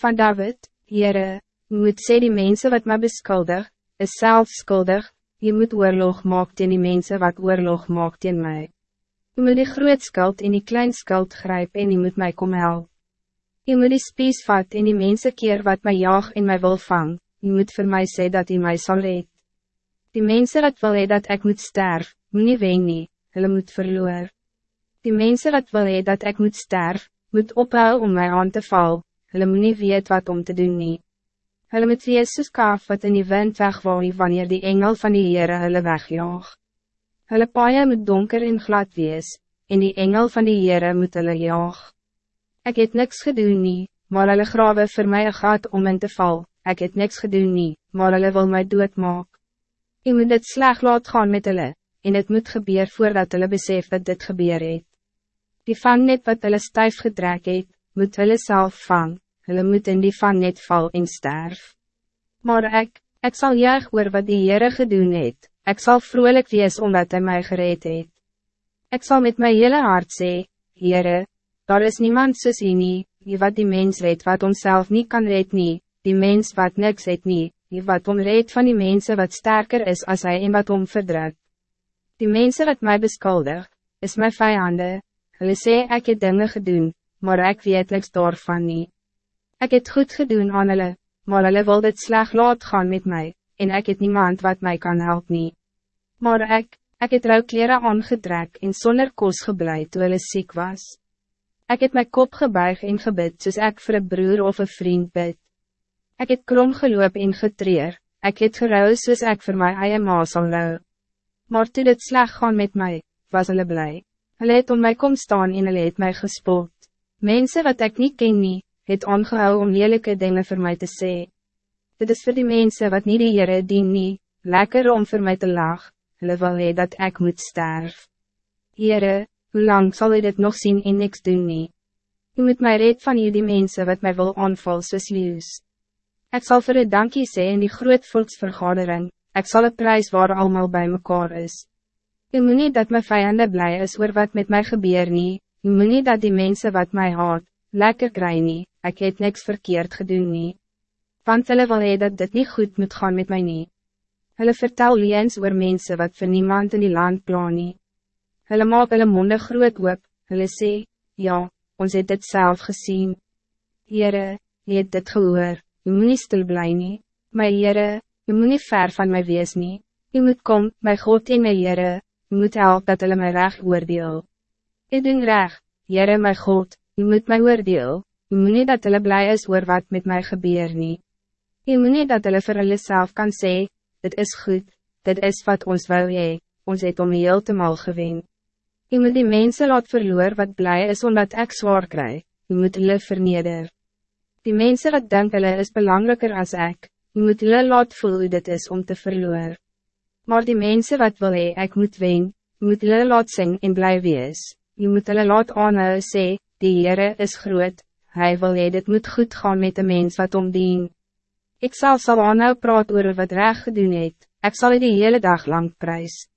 Van David, Heere, je moet sê die mensen wat mij beskuldig, is zelf skuldig, je moet oorlog maak teen die mensen wat oorlog maak teen mij. Je moet die groot skuld en die klein skuld grijp en je moet mij kom help. Je moet die spies vat en die mensen keer wat mij jaag en mij wil vang, je moet voor mij sê dat hij mij zal red. Die mensen wat wil hee dat ik moet sterf, moet nie wen nie, hulle moet verloor. Die mensen wat wil hee dat ik moet sterf, moet ophou om mij aan te val, hulle moet nie weet wat om te doen nie. Hulle moet wees soos kaaf wat in die wind wegwaai wanneer die engel van die Heere hulle wegjaag. Hulle paaie moet donker en glad wees, en die engel van die Heere moet hulle jaag. Ik het niks gedoen nie, maar hulle grawe vir my een gat om in te val, ik het niks gedoen nie, maar hulle wil my doodmaak. Je moet dit sleg laat gaan met hulle, en het moet gebeur voordat hulle besef dat dit gebeur het. Die vangnet wat hulle stijf gedrek het, moet hulle self vang, hulle moet in die vangnet val en sterf. Maar ik, ik zal juig oor wat die Heere gedoen het, ik zal vrolijk wees omdat hij mij gereed het. Ik zal met mijn hele hart zeggen, Heere, daar is niemand soos hy nie, die wat die mens weet wat onszelf niet kan red nie, die mens wat niks het nie, die wat om red van die mensen wat sterker is als hij en wat om verdruk. Die mensen wat mij beskuldig, is mijn vijanden, hulle sê ek het dinge gedoen, maar ek weet niks daarvan nie. Ek het goed gedoen aan hulle, maar hulle wil dit sleg laat gaan met mij, en ek het niemand wat mij kan helpen. nie. Maar ek, ek het rouwkleren aangetrek en zonder kos geblei toe hulle ziek was. Ik het mijn kop gebuig en gebid soos ek vir een broer of een vriend bid. Ik het krom geloop en getreer, ik het gerouw soos ek vir my eie ma sal lou. Maar toe dit sleg gaan met mij, was hulle blij. Hulle het om mij kom staan en hulle het my gespot. Mensen wat ik niet ken nie, het aangehou om lelijke dingen voor mij te zeggen. Dit is voor die mensen wat niet de Heere dien nie, lekker om voor mij te laag, hulle wil hee dat ik moet sterf. Heere, hoe lang zal ik dit nog zien en niks doen nie? U moet mij red van jullie mensen wat mij wil aanval soos leus. Ik zal voor het dankie sê in die groot volksvergadering, ik zal het prijs waar allemaal bij mekaar is. U moet niet dat mijn vijanden blij is oor wat met mij gebeur nie, u moet niet dat die mensen wat mij haat, lekker kry nie, ek het niks verkeerd gedoen nie. Want hulle wil hee dat dit niet goed moet gaan met mij nie. Hulle vertel liens oor mense wat vir niemand in die land plan nie. Hulle maak hulle monde groot oop, hulle sê, ja, ons het dit zelf gezien. Heere, je het dit gehoor, u moet nie stil bly nie, my Heere, u moet nie ver van mij wees nie, u moet kom, my God en my Heere, u moet help dat hulle my reg oordeel. U doen reg, Heere my God, u moet my oordeel, u moet nie dat hulle blij is oor wat met mij gebeur nie. U moet nie dat hulle vir hulle self kan sê, dit is goed, dit is wat ons wil hee, ons het om heel te mal gewen. U moet die mensen laat verloor wat blij is omdat ik zwaar krijg, u moet hulle verneder. Die mensen wat denken hulle is belangrijker als ik, u moet hulle laat voel hoe dit is om te verloor. Maar die mensen wat wil hee, ek moet wen, u moet hulle laat sing en blij wees, u moet hulle laat aanhou sê, die Heere is groot, hij wil hee dit moet goed gaan met de mens wat omdien. Ik zal sal aanhou praat oor wat reg gedoen het, ek sal die hele dag lang prijs.